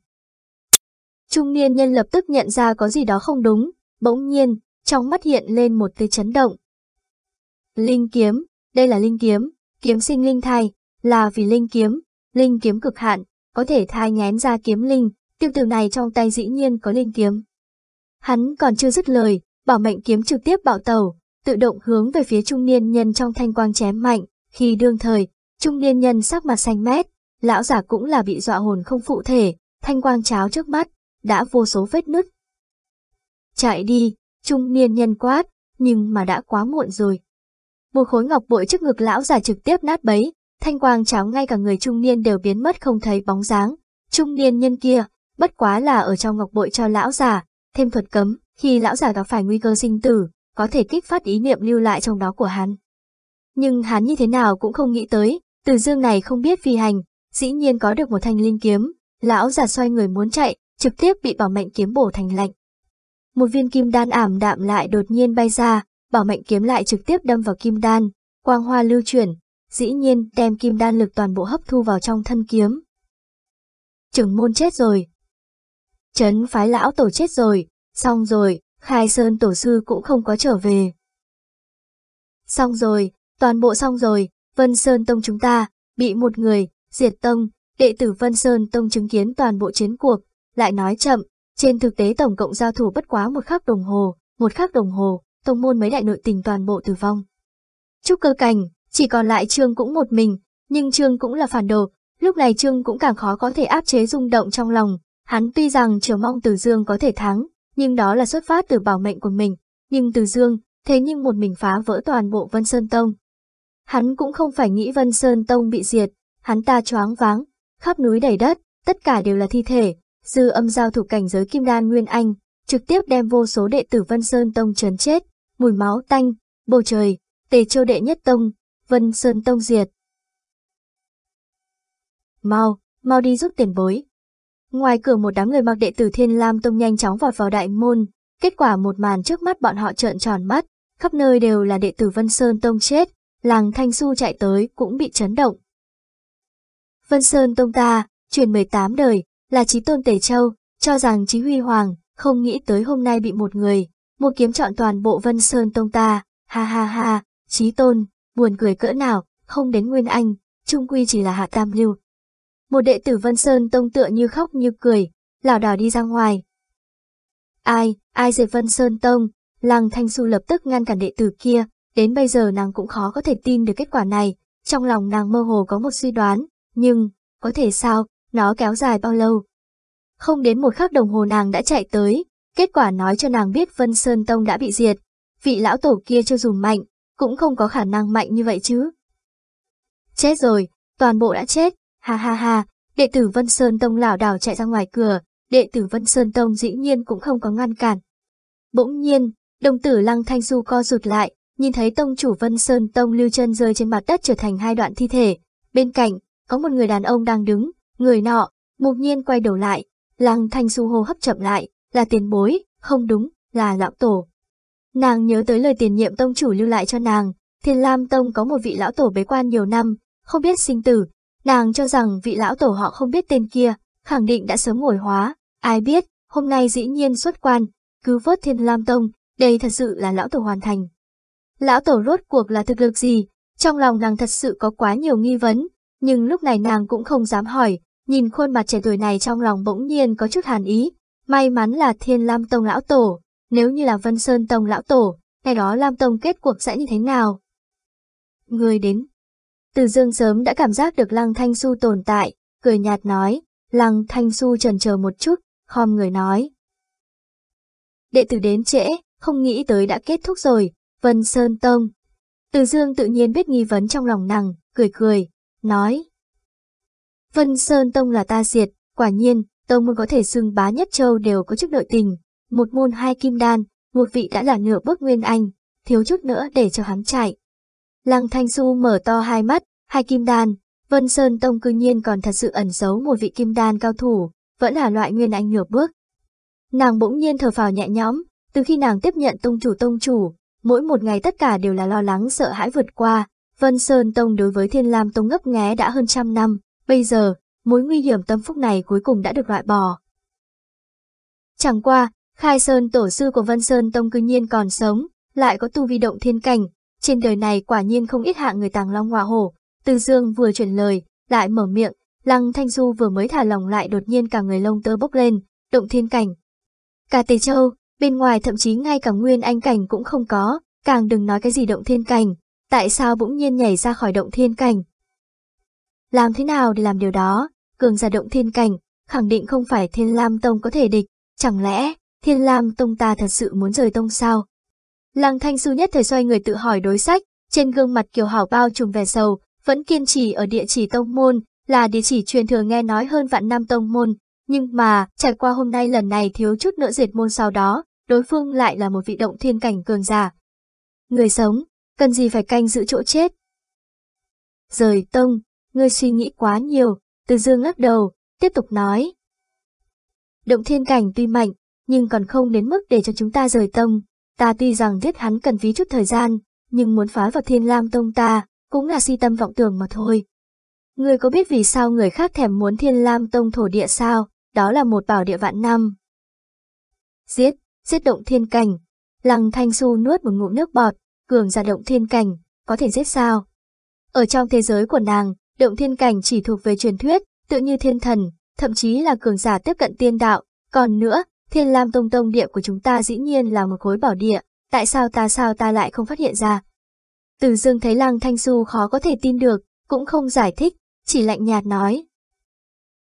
Trung niên nhân lập tức nhận ra có gì đó không đúng, bỗng nhiên, trong mắt hiện lên một tia chấn động. Linh kiếm, đây là linh kiếm, kiếm sinh linh thai, là vì linh kiếm, linh kiếm cực hạn, có thể thai ngén ra kiếm linh, tiêu tử này trong tay dĩ nhiên có linh kiếm. Hắn còn chưa dứt lời, bảo mệnh kiếm trực tiếp bạo tàu, tự động hướng về phía trung niên nhân trong thanh quang chém mạnh, khi đương thời, trung niên nhân sắc mặt xanh mét, lão giả cũng là bị dọa hồn không phụ thể, thanh quang cháo trước mắt, đã vô số vết nứt. Chạy đi, trung niên nhân quát, nhưng mà đã quá muộn rồi. một khối ngọc bội trước ngực lão già trực tiếp nát bấy, thanh quang cháo ngay cả người trung niên đều biến mất không thấy bóng dáng. Trung niên nhân kia, bất quá là ở trong ngọc bội cho lão già, thêm thuật cấm, khi lão già gặp phải nguy cơ sinh tử, có thể kích phát ý niệm lưu lại trong đó của hắn. Nhưng hắn như thế nào cũng không nghĩ tới, từ dương này không biết phi hành, dĩ nhiên có được một thanh linh kiếm, lão già xoay người muốn chạy, trực tiếp bị bảo mệnh kiếm bổ thành lạnh. Một viên kim đan ảm đạm lại đột nhiên bay ra, bảo mệnh kiếm lại trực tiếp đâm vào kim đan, quang hoa lưu chuyển, dĩ nhiên đem kim đan lực toàn bộ hấp thu vào trong thân kiếm. Trưởng môn chết rồi. Trấn phái lão tổ chết rồi, xong rồi, khai sơn tổ sư cũng không có trở về. Xong rồi, toàn bộ xong rồi, Vân Sơn Tông chúng ta, bị một người, diệt tông, đệ tử Vân Sơn Tông chứng kiến toàn bộ chiến cuộc, lại nói chậm, trên thực tế tổng cộng giao thủ bất quá một khắc đồng hồ, một khắc đồng hồ, tông môn mấy đại nội tình toàn bộ tử vong. Trúc cơ cảnh, chỉ còn lại Trương cũng một mình, nhưng Trương cũng là phản đồ, lúc này Trương cũng càng khó có thể áp chế rung động trong lòng, hắn tuy rằng chờ mong Từ Dương có thể thắng, nhưng đó là xuất phát từ bảo mệnh của mình, nhưng Từ Dương, thế nhưng một mình phá vỡ toàn bộ Vân Sơn Tông. Hắn cũng không phải nghĩ Vân Sơn Tông bị diệt, hắn ta choáng váng, khắp núi đầy đất, tất cả đều là thi thể, dư âm giao thủ cảnh giới Kim Đan Nguyên Anh, trực tiếp đem vô số đệ tử Vân Sơn Tông trấn chết, mùi máu tanh, bầu trời, tề châu đệ nhất tông, Vân Sơn Tông diệt. Mau, mau đi giúp tiền bối. Ngoài cửa một đám người mặc đệ tử Thiên Lam Tông nhanh chóng vọt vào đại môn, kết quả một màn trước mắt bọn họ trợn tròn mắt, khắp nơi đều là đệ tử Vân Sơn Tông chết, làng Thanh Su chạy tới cũng bị chấn động. Vân Sơn Tông ta, truyền 18 đời, là trí tôn Tề Châu, cho rằng trí huy hoàng, không nghĩ tới hôm nay bị một người, một kiếm chọn toàn bộ Vân Sơn Tông ta, ha ha ha, trí tôn, buồn cười cỡ nào, không đến Nguyên Anh, trung quy chỉ là hạ tam lưu. Một đệ tử Vân Sơn Tông tựa như khóc như cười, lảo đảo đi ra ngoài. Ai, ai diệt Vân Sơn Tông, Lăng Thanh Xu lập tức ngăn cản đệ tử kia, đến bây giờ nàng cũng khó có thể tin được kết quả này, trong lòng nàng mơ hồ có một suy đoán, nhưng, có thể sao, nó kéo dài bao lâu? Không đến một khắc đồng hồ nàng đã chạy tới, kết quả nói cho nàng biết Vân Sơn Tông đã bị diệt. Vị lão tổ kia cho dù mạnh, cũng không có khả năng mạnh như vậy chứ. Chết rồi, toàn bộ đã chết, ha ha ha, đệ tử Vân Sơn Tông lảo đảo chạy ra ngoài cửa, đệ tử Vân Sơn Tông dĩ nhiên cũng không có ngăn cản. Bỗng nhiên, đồng tử Lăng Thanh Du co rụt lại, nhìn thấy tông chủ Vân Sơn Tông lưu chân rơi trên mặt đất trở thành hai đoạn thi thể. Bên cạnh, có một người đàn ông đang đứng, người nọ, mục nhiên quay đầu lại, Lăng Thanh Du hô hấp chậm lại, là tiền bối, không đúng, là lão tổ. Nàng nhớ tới lời tiền nhiệm tông chủ lưu lại cho nàng, Thiên Lam Tông có một vị lão tổ bế quan nhiều năm, không biết sinh tử. Nàng cho rằng vị lão tổ họ không biết tên kia, khẳng định đã sớm ngồi hóa, ai biết, hôm nay dĩ nhiên xuất quan, cứu vớt Thiên Lam Tông, đây thật sự là lão tổ hoàn thành. Lão tổ rốt cuộc là thực lực gì? Trong lòng nàng thật sự có quá nhiều nghi vấn, nhưng lúc này nàng cũng không dám hỏi, nhìn khuôn mặt trẻ tuổi này trong lòng bỗng nhiên có chút hàn ý. May mắn là Thiên Lam Tông lão tổ, nếu như là Vân Sơn Tông lão tổ, ngày đó Lam Tông kết cuộc sẽ như thế nào? Người đến. Từ dương sớm đã cảm giác được Lăng Thanh Su tồn tại, cười nhạt nói, Lăng Thanh Su trần chờ một chút, khom người nói. Đệ tử đến trễ, không nghĩ tới đã kết thúc rồi, Vân Sơn Tông. Từ dương tự nhiên biết nghi vấn trong lòng nàng, cười cười, nói. Vân Sơn Tông là ta diệt, quả nhiên, Tông môn có thể xưng bá nhất châu đều có chức nội tình, một môn hai kim đan, một vị đã là nửa bước nguyên anh, thiếu chút nữa để cho hắn chạy. Lăng Thanh Xu mở to hai mắt, hai kim đan, Vân Sơn Tông cư nhiên còn thật sự ẩn giấu một vị kim đan cao thủ, vẫn là loại nguyên anh nửa bước. Nàng bỗng nhiên thở phào nhẹ nhõm, từ khi nàng tiếp nhận tông chủ tông chủ, mỗi một ngày tất cả đều là lo lắng sợ hãi vượt qua, Vân Sơn Tông đối với Thiên Lam Tông ngấp nghé đã hơn trăm năm, bây giờ, mối nguy hiểm tâm phúc này cuối cùng đã được loại bỏ. Chẳng qua, Khai Sơn tổ sư của Vân Sơn Tông cư nhiên còn sống, lại có tu vi động thiên cảnh, trên đời này quả nhiên không ít hạng người tàng long hòa hổ. Từ Dương vừa chuyển lời, lại mở miệng, Lăng Thanh Du vừa mới thả lòng lại đột nhiên cả người lông tơ bốc lên, động thiên cảnh. Cả Tề Châu, bên ngoài thậm chí ngay cả nguyên anh cảnh cũng không có, càng đừng nói cái gì động thiên cảnh, tại sao bỗng nhiên nhảy ra khỏi động thiên cảnh. Làm thế nào để làm điều đó, cường giả động thiên cảnh, khẳng định không phải Thiên Lam Tông có thể địch, chẳng lẽ Thiên Lam Tông ta thật sự muốn rời tông sao? Lăng Thanh Su nhất thời xoay người tự hỏi đối sách, trên gương mặt kiều hảo bao trùm vẻ sầu, vẫn kiên trì ở địa chỉ tông môn, là địa chỉ truyền thừa nghe nói hơn vạn năm tông môn, nhưng mà, trải qua hôm nay lần này thiếu chút nữa diệt môn sau đó, đối phương lại là một vị động thiên cảnh cường giả. Người sống, cần gì phải canh giữ chỗ chết. Rời tông, ngươi suy nghĩ quá nhiều, từ dương lắc đầu, tiếp tục nói. Động thiên cảnh tuy mạnh, nhưng còn không đến mức để cho chúng ta rời tông. Ta tuy rằng giết hắn cần phí chút thời gian, nhưng muốn phá vào thiên lam tông ta, cũng là si tâm vọng tưởng mà thôi. Ngươi có biết vì sao người khác thèm muốn thiên lam tông thổ địa sao? Đó là một bảo địa vạn năm. Giết, giết động thiên cảnh. Lăng Thanh Xu nuốt một ngụm nước bọt, cường giả động thiên cảnh, có thể giết sao? Ở trong thế giới của nàng, động thiên cảnh chỉ thuộc về truyền thuyết, tự như thiên thần, thậm chí là cường giả tiếp cận tiên đạo. Còn nữa, thiên lam tông tông địa của chúng ta dĩ nhiên là một khối bảo địa, tại sao ta sao ta lại không phát hiện ra? Từ dương thấy lăng thanh su khó có thể tin được, cũng không giải thích, chỉ lạnh nhạt nói.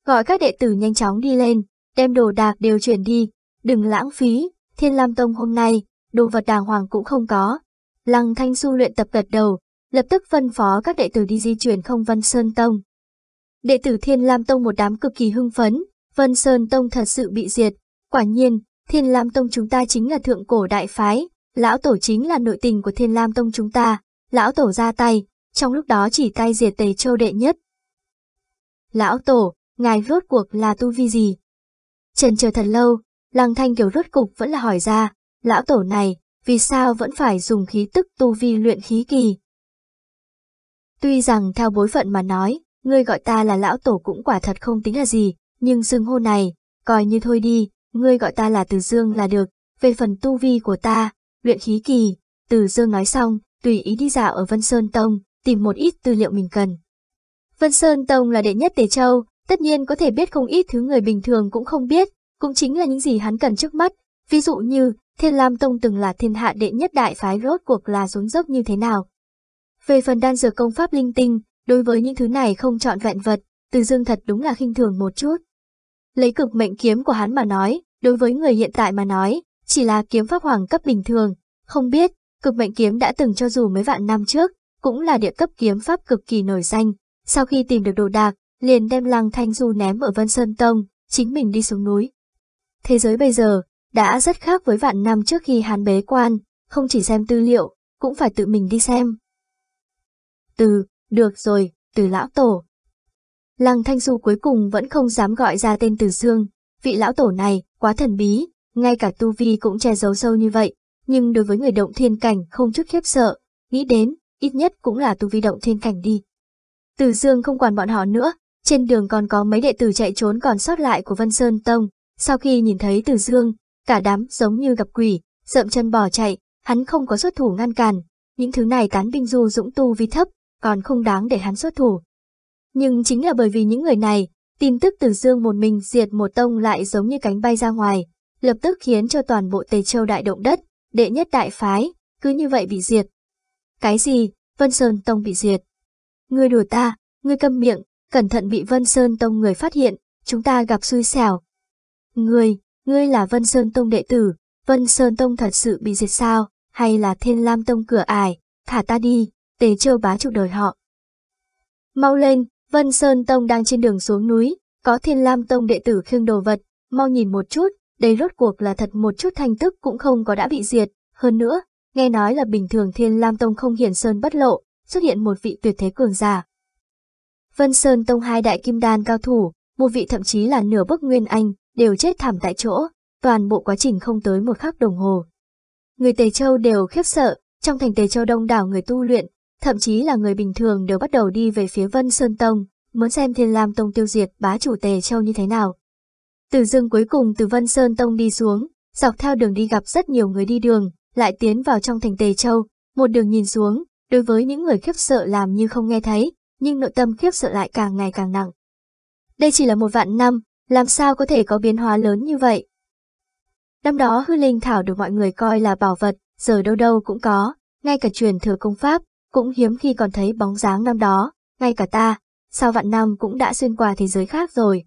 Gọi các đệ tử nhanh chóng đi lên, đem đồ đạc đều chuyển đi, đừng lãng phí, thiên lam tông hôm nay, đồ vật đàng hoàng cũng không có. Lăng thanh su luyện tập gật đầu, lập tức phân phó các đệ tử đi di chuyển không Vân Sơn Tông. Đệ tử Thiên Lam Tông một đám cực kỳ hưng phấn, Vân Sơn Tông thật sự bị diệt. Quả nhiên, Thiên Lam Tông chúng ta chính là thượng cổ đại phái, lão tổ chính là nội tình của Thiên Lam Tông chúng ta, lão tổ ra tay, trong lúc đó chỉ tay diệt tề châu đệ nhất. Lão tổ, ngài rốt cuộc là tu vi gì? Trần chờ thật lâu, Lăng Thanh Kiều rốt cục vẫn là hỏi ra, lão tổ này, vì sao vẫn phải dùng khí tức tu vi luyện khí kỳ? Tuy rằng theo bối phận mà nói, ngươi gọi ta là lão tổ cũng quả thật không tính là gì, nhưng xưng hô này, coi như thôi đi, ngươi gọi ta là Từ Dương là được, về phần tu vi của ta, luyện khí kỳ, Từ Dương nói xong, tùy ý đi dạo ở Vân Sơn Tông, tìm một ít tư liệu mình cần. Vân Sơn Tông là đệ nhất Tề Châu, tất nhiên có thể biết không ít thứ người bình thường cũng không biết, cũng chính là những gì hắn cần trước mắt, ví dụ như Thiên Lam Tông từng là thiên hạ đệ nhất đại phái rốt cuộc là xuống dốc như thế nào. Về phần đan dược công pháp linh tinh, đối với những thứ này không chọn vẹn vật, Từ Dương thật đúng là khinh thường một chút. Lấy cực mệnh kiếm của hắn mà nói, đối với người hiện tại mà nói, chỉ là kiếm pháp hoàng cấp bình thường, không biết, cực mệnh kiếm đã từng cho dù mấy vạn năm trước, cũng là địa cấp kiếm pháp cực kỳ nổi danh. Sau khi tìm được đồ đạc, liền đem lăng thanh du ném ở Vân Sơn Tông, chính mình đi xuống núi. Thế giới bây giờ, đã rất khác với vạn năm trước khi hắn bế quan, không chỉ xem tư liệu, cũng phải tự mình đi xem. Từ, được rồi, từ lão tổ. Lăng Thanh Du cuối cùng vẫn không dám gọi ra tên Từ Dương, vị lão tổ này, quá thần bí, ngay cả tu vi cũng che giấu sâu như vậy, nhưng đối với người động thiên cảnh không chút khiếp sợ, nghĩ đến, ít nhất cũng là tu vi động thiên cảnh đi. Từ Dương không quản bọn họ nữa, trên đường còn có mấy đệ tử chạy trốn còn sót lại của Vân Sơn Tông, sau khi nhìn thấy Từ Dương, cả đám giống như gặp quỷ, rậm chân bỏ chạy, hắn không có xuất thủ ngăn cản, những thứ này tán binh du dũng tu vi thấp, còn không đáng để hắn xuất thủ. Nhưng chính là bởi vì những người này, tin tức từ dương một mình diệt một tông lại giống như cánh bay ra ngoài, lập tức khiến cho toàn bộ Tây Châu đại động đất, đệ nhất đại phái, cứ như vậy bị diệt. Cái gì, Vân Sơn Tông bị diệt? Ngươi đùa ta, ngươi câm miệng, cẩn thận bị Vân Sơn Tông người phát hiện, chúng ta gặp xui xẻo. Ngươi, ngươi là Vân Sơn Tông đệ tử, Vân Sơn Tông thật sự bị diệt sao, hay là Thiên Lam Tông cửa ải, thả ta đi, Tề Châu bá chủ đời họ. Mau lên, Vân Sơn Tông đang trên đường xuống núi, có Thiên Lam Tông đệ tử khiêng đồ vật, mau nhìn một chút, đây rốt cuộc là thật một chút thanh tức cũng không có đã bị diệt, hơn nữa, nghe nói là bình thường Thiên Lam Tông không hiển sơn bất lộ, xuất hiện một vị tuyệt thế cường giả. Vân Sơn Tông hai đại kim đan cao thủ, một vị thậm chí là nửa bức nguyên anh, đều chết thảm tại chỗ, toàn bộ quá trình không tới một khắc đồng hồ. Người Tề Châu đều khiếp sợ, trong thành Tề Châu đông đảo người tu luyện, thậm chí là người bình thường đều bắt đầu đi về phía Vân Sơn Tông, muốn xem Thiên Lam Tông tiêu diệt bá chủ Tề Châu như thế nào. Từ dưng cuối cùng từ Vân Sơn Tông đi xuống, dọc theo đường đi gặp rất nhiều người đi đường, lại tiến vào trong thành Tề Châu, một đường nhìn xuống, đối với những người khiếp sợ làm như không nghe thấy, nhưng nội tâm khiếp sợ lại càng ngày càng nặng. Đây chỉ là một vạn năm, làm sao có thể có biến hóa lớn như vậy? Năm đó hư linh thảo được mọi người coi là bảo vật, giờ đâu đâu cũng có, ngay cả truyền thừa công pháp, cũng hiếm khi còn thấy bóng dáng năm đó, ngay cả ta, sau vạn năm cũng đã xuyên qua thế giới khác rồi,